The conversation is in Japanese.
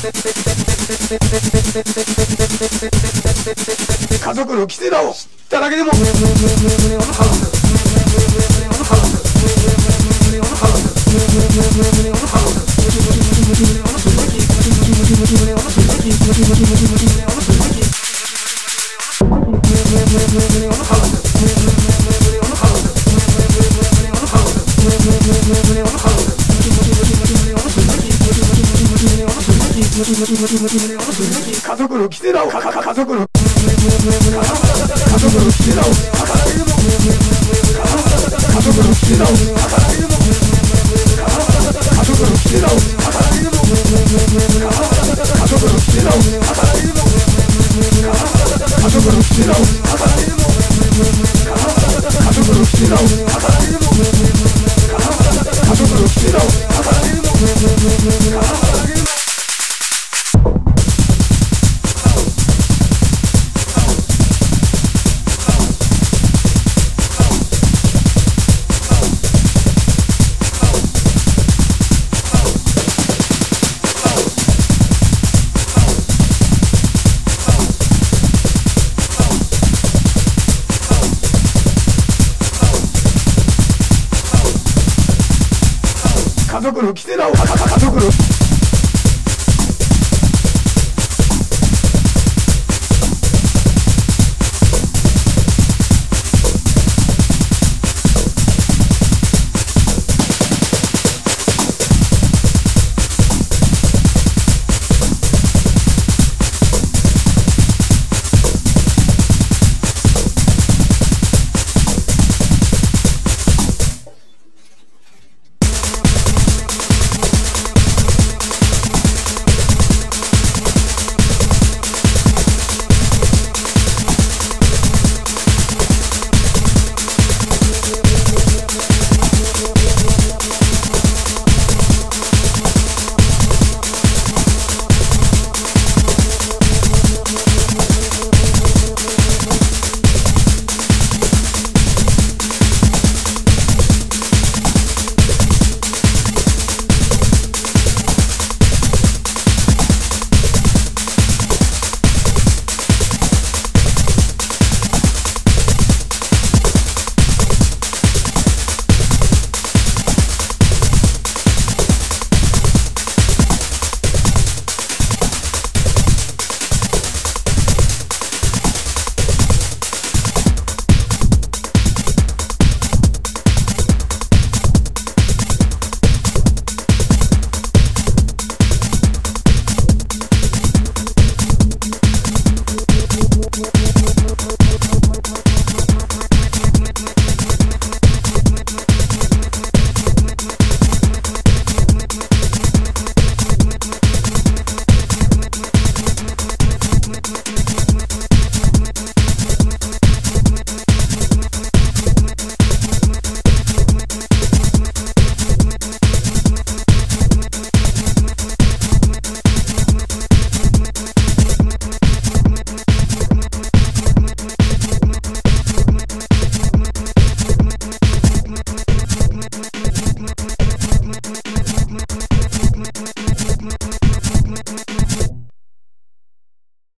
家族の規制だを知っただけでも。家族のキセラを家族の家族のキセラを家族のキセラを家族のキセラを家族のキセラを家族のキセラを家族のキセラを家族のキセラを。家族の mm-hmm.